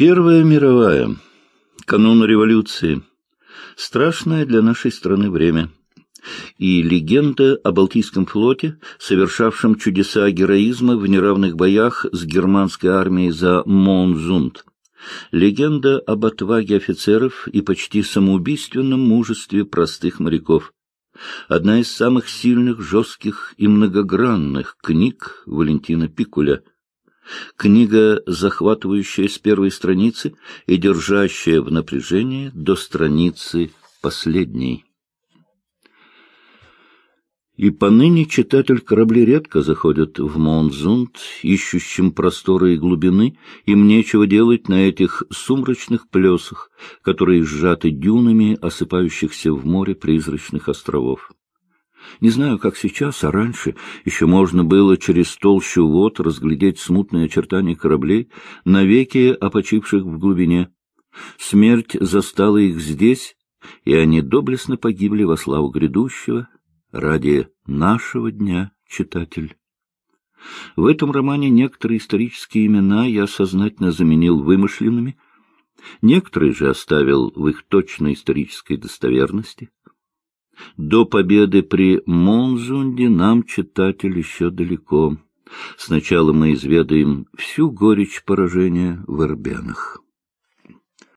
Первая мировая. Канун революции. Страшное для нашей страны время. И легенда о Балтийском флоте, совершавшем чудеса героизма в неравных боях с германской армией за Монзунд. Легенда об отваге офицеров и почти самоубийственном мужестве простых моряков. Одна из самых сильных, жестких и многогранных книг Валентина Пикуля. Книга, захватывающая с первой страницы и держащая в напряжении до страницы последней. И поныне читатель корабли редко заходит в Монзунд, ищущим просторы и глубины, им нечего делать на этих сумрачных плесах, которые сжаты дюнами осыпающихся в море призрачных островов. Не знаю, как сейчас, а раньше еще можно было через толщу вод разглядеть смутные очертания кораблей, навеки опочивших в глубине. Смерть застала их здесь, и они доблестно погибли во славу грядущего, ради нашего дня, читатель. В этом романе некоторые исторические имена я сознательно заменил вымышленными, некоторые же оставил в их точной исторической достоверности. До победы при Монзунде нам, читатель, еще далеко. Сначала мы изведаем всю горечь поражения в Эрбенах.